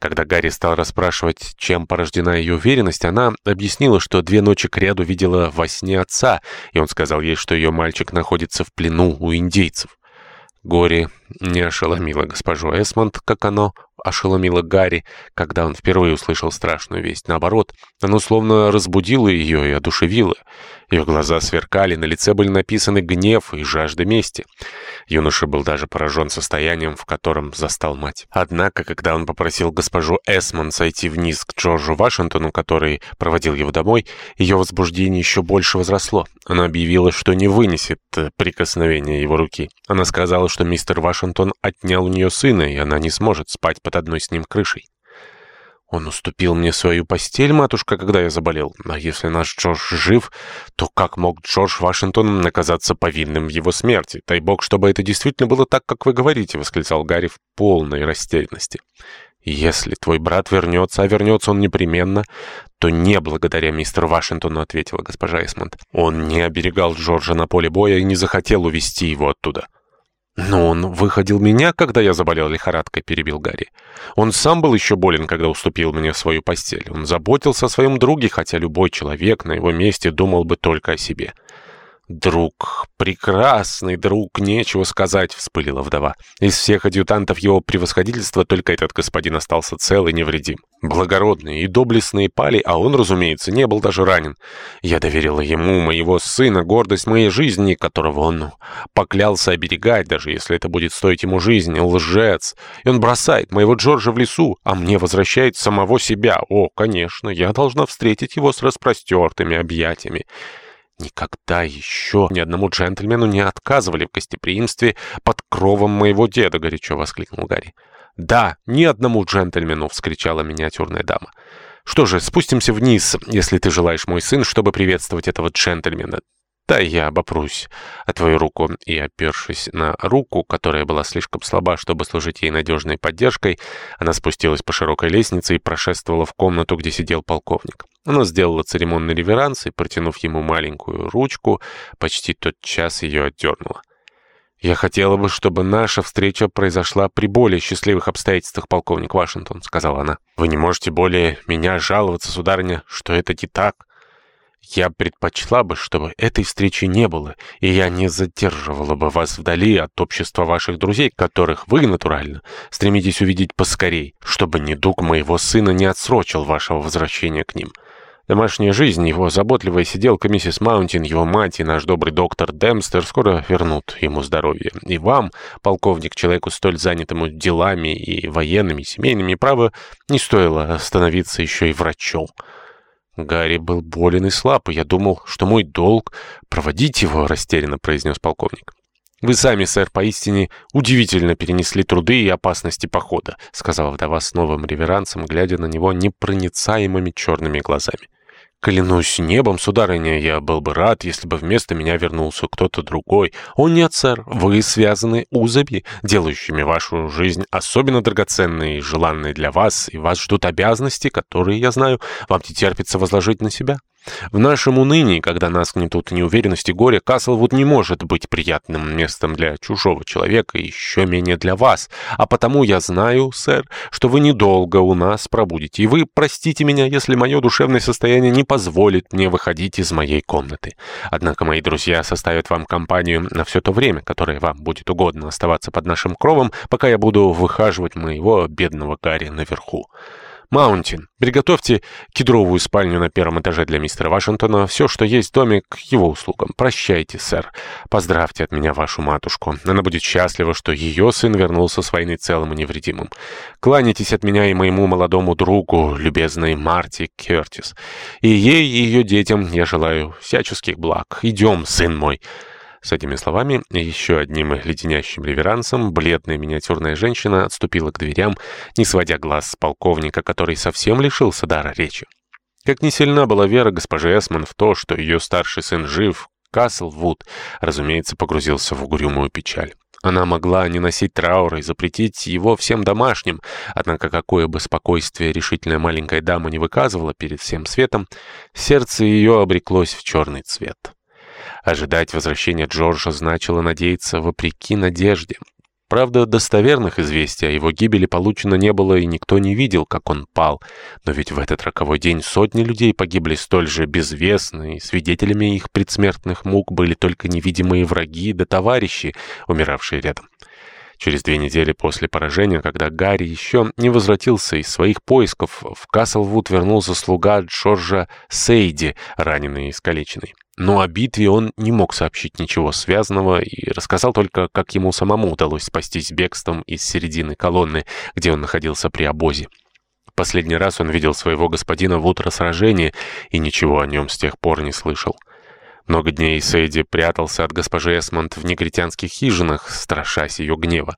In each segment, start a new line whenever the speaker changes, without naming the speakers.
Когда Гарри стал расспрашивать, чем порождена ее уверенность, она объяснила, что две ночи кряду видела во сне отца, и он сказал ей, что ее мальчик находится в плену у индейцев. Горе не ошеломило госпожу Эсмонд, как оно ошеломило Гарри, когда он впервые услышал страшную весть. Наоборот, оно словно разбудило ее и одушевило. Ее глаза сверкали, на лице были написаны гнев и жажда мести. Юноша был даже поражен состоянием, в котором застал мать. Однако, когда он попросил госпожу Эсмон сойти вниз к Джорджу Вашингтону, который проводил его домой, ее возбуждение еще больше возросло. Она объявила, что не вынесет прикосновения его руки. Она сказала, что мистер Вашингтон отнял у нее сына, и она не сможет спать под одной с ним крышей. Он уступил мне свою постель, матушка, когда я заболел. А если наш Джордж жив, то как мог Джордж Вашингтон наказаться повинным в его смерти? Дай бог, чтобы это действительно было так, как вы говорите, — восклицал Гарри в полной растерянности. «Если твой брат вернется, а вернется он непременно, то не благодаря мистеру Вашингтону», — ответила госпожа Эсмонд. «Он не оберегал Джорджа на поле боя и не захотел увести его оттуда». «Но он выходил меня, когда я заболел лихорадкой», — перебил Гарри. «Он сам был еще болен, когда уступил мне свою постель. Он заботился о своем друге, хотя любой человек на его месте думал бы только о себе». «Друг, прекрасный друг, нечего сказать», — вспылила вдова. «Из всех адъютантов его превосходительства только этот господин остался цел и невредим. Благородные и доблестные пали, а он, разумеется, не был даже ранен. Я доверила ему, моего сына, гордость моей жизни, которого он поклялся оберегать, даже если это будет стоить ему жизни, лжец. И он бросает моего Джорджа в лесу, а мне возвращает самого себя. О, конечно, я должна встретить его с распростертыми объятиями». Никогда еще ни одному джентльмену не отказывали в гостеприимстве под кровом моего деда, горячо воскликнул Гарри. Да, ни одному джентльмену, вскричала миниатюрная дама. Что же, спустимся вниз, если ты желаешь, мой сын, чтобы приветствовать этого джентльмена. «Да, я обопрусь о твою руку». И, опершись на руку, которая была слишком слаба, чтобы служить ей надежной поддержкой, она спустилась по широкой лестнице и прошествовала в комнату, где сидел полковник. Она сделала церемонный реверанс и, протянув ему маленькую ручку, почти тот час ее отдернула. «Я хотела бы, чтобы наша встреча произошла при более счастливых обстоятельствах, полковник Вашингтон», — сказала она. «Вы не можете более меня жаловаться, сударыня, что это не так». Я предпочла бы, чтобы этой встречи не было, и я не задерживала бы вас вдали от общества ваших друзей, которых вы, натурально, стремитесь увидеть поскорей, чтобы недуг моего сына не отсрочил вашего возвращения к ним. Домашняя жизнь, его заботливая сиделка миссис Маунтин, его мать и наш добрый доктор Демстер скоро вернут ему здоровье. И вам, полковник, человеку столь занятому делами и военными, и семейными, право, не стоило становиться еще и врачом. Гарри был болен и слаб, и я думал, что мой долг — проводить его, — растерянно произнес полковник. «Вы сами, сэр, поистине удивительно перенесли труды и опасности похода», — сказала вдова с новым реверансом, глядя на него непроницаемыми черными глазами. «Клянусь небом, сударыня, я был бы рад, если бы вместо меня вернулся кто-то другой. О нет, сэр, вы связаны узами, делающими вашу жизнь особенно драгоценной и желанной для вас, и вас ждут обязанности, которые, я знаю, вам не терпится возложить на себя». В нашем унынии, когда нас гнетут неуверенность и горе, Каслвуд не может быть приятным местом для чужого человека, еще менее для вас. А потому я знаю, сэр, что вы недолго у нас пробудете, и вы простите меня, если мое душевное состояние не позволит мне выходить из моей комнаты. Однако мои друзья составят вам компанию на все то время, которое вам будет угодно оставаться под нашим кровом, пока я буду выхаживать моего бедного Гарри наверху. Маунтин, приготовьте кедровую спальню на первом этаже для мистера Вашингтона. Все, что есть в доме, к его услугам. Прощайте, сэр. Поздравьте от меня вашу матушку. Она будет счастлива, что ее сын вернулся с войны целым и невредимым. Кланяйтесь от меня и моему молодому другу, любезной Марти Кертис. И ей, и ее детям я желаю всяческих благ. Идем, сын мой». С этими словами еще одним леденящим реверансом бледная миниатюрная женщина отступила к дверям, не сводя глаз с полковника, который совсем лишился дара речи. Как не сильна была вера госпожи Эсман в то, что ее старший сын жив, Каслвуд, разумеется, погрузился в угрюмую печаль. Она могла не носить траура и запретить его всем домашним, однако какое бы спокойствие решительная маленькая дама не выказывала перед всем светом, сердце ее обреклось в черный цвет. Ожидать возвращения Джорджа значило надеяться вопреки надежде. Правда, достоверных известий о его гибели получено не было, и никто не видел, как он пал. Но ведь в этот роковой день сотни людей погибли столь же безвестно, и свидетелями их предсмертных мук были только невидимые враги да товарищи, умиравшие рядом. Через две недели после поражения, когда Гарри еще не возвратился из своих поисков, в Каслвуд вернулся слуга Джорджа Сейди, раненый и искалеченный. Но о битве он не мог сообщить ничего связанного и рассказал только, как ему самому удалось спастись бегством из середины колонны, где он находился при обозе. Последний раз он видел своего господина в утро сражения и ничего о нем с тех пор не слышал. Много дней Сейди прятался от госпожи Эсмонд в негритянских хижинах, страшась ее гнева.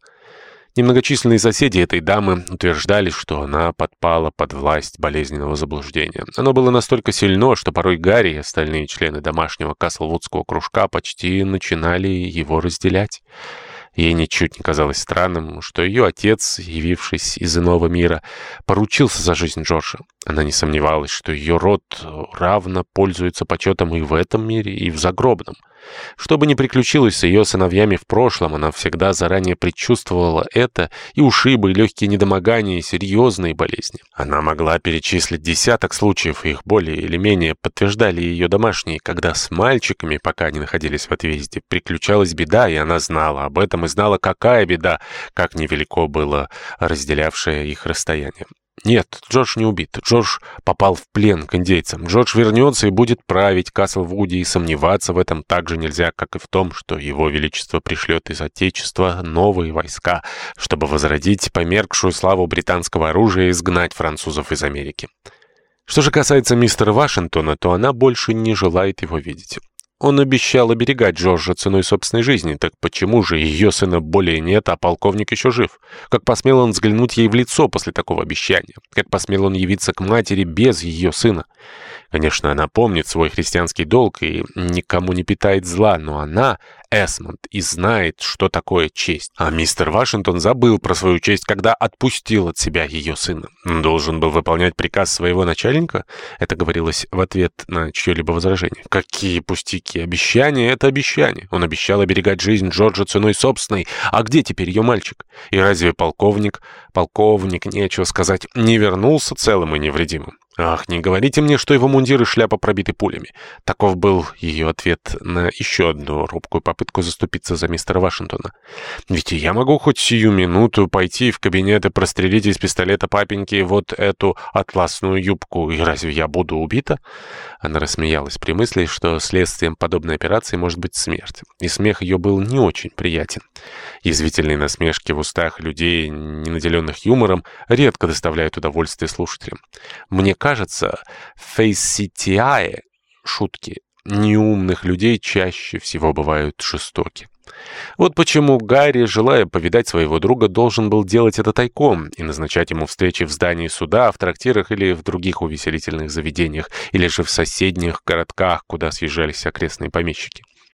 Немногочисленные соседи этой дамы утверждали, что она подпала под власть болезненного заблуждения. Оно было настолько сильно, что порой Гарри и остальные члены домашнего Каслвудского кружка почти начинали его разделять. Ей ничуть не казалось странным, что ее отец, явившись из иного мира, поручился за жизнь Джорджа. Она не сомневалась, что ее род равно пользуется почетом и в этом мире, и в загробном. Что бы ни приключилось с ее сыновьями в прошлом, она всегда заранее предчувствовала это, и ушибы, и легкие недомогания, и серьезные болезни. Она могла перечислить десяток случаев, их более или менее подтверждали ее домашние, когда с мальчиками, пока они находились в отъезде, приключалась беда, и она знала об этом, и знала, какая беда, как невелико было разделявшее их расстояние. Нет, Джордж не убит. Джордж попал в плен к индейцам. Джордж вернется и будет править Каслвуди, и сомневаться в этом так же нельзя, как и в том, что его величество пришлет из Отечества новые войска, чтобы возродить померкшую славу британского оружия и изгнать французов из Америки. Что же касается мистера Вашингтона, то она больше не желает его видеть. Он обещал оберегать Джорджа ценой собственной жизни, так почему же ее сына более нет, а полковник еще жив? Как посмел он взглянуть ей в лицо после такого обещания? Как посмел он явиться к матери без ее сына? Конечно, она помнит свой христианский долг и никому не питает зла, но она, Эсмонд, и знает, что такое честь. А мистер Вашингтон забыл про свою честь, когда отпустил от себя ее сына. Он должен был выполнять приказ своего начальника? Это говорилось в ответ на чье-либо возражение. Какие пустяки! Обещание — это обещание. Он обещал оберегать жизнь Джорджа ценой собственной. А где теперь ее мальчик? И разве полковник, полковник, нечего сказать, не вернулся целым и невредимым? «Ах, не говорите мне, что его мундир и шляпа пробиты пулями». Таков был ее ответ на еще одну робкую попытку заступиться за мистера Вашингтона. «Ведь я могу хоть сию минуту пойти в кабинет и прострелить из пистолета папеньки вот эту атласную юбку, и разве я буду убита?» Она рассмеялась при мысли, что следствием подобной операции может быть смерть. И смех ее был не очень приятен. Язвительные насмешки в устах людей, не наделенных юмором, редко доставляют удовольствие слушателям. Мне кажется, фейситиае, шутки, неумных людей чаще всего бывают жестоки. Вот почему Гарри, желая повидать своего друга, должен был делать это тайком и назначать ему встречи в здании суда, в трактирах или в других увеселительных заведениях, или же в соседних городках, куда съезжались окрестные помещики.